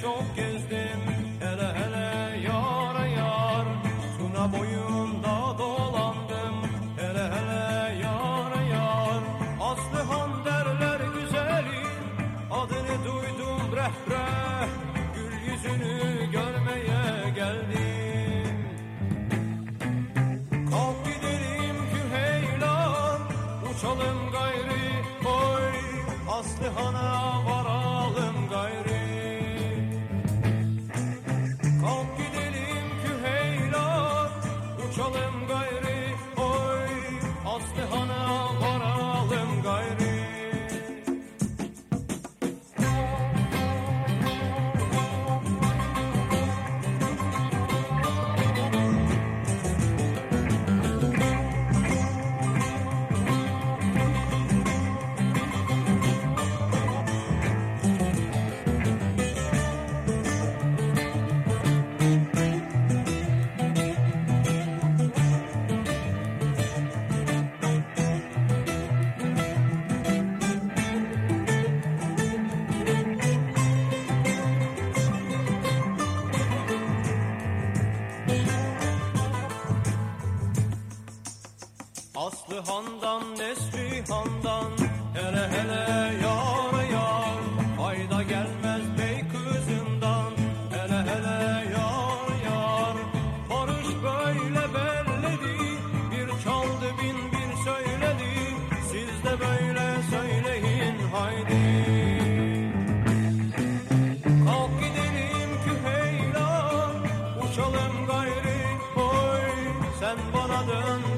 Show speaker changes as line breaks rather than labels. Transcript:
çok gezdim Hele hele yar yar. Tuna boyunda dolandım Hele hele yar yar. Aslıhan derler güzelim Adını duydum reh reh. Gül yüzünü görmeye geldim. Kalk gidelim Küheylan Uçalım gayri Oy Aslıhan'a varalım gayri Aslı handan nesli handan hele hele yar yar fayda gelmez bey kızından. Hele hele yar yar barış böyle belledi bir çaldı bin bir söyledi. Siz de böyle söyleyin haydi. Kalk gidelim ki heyla uçalım gayri boy sen bana dön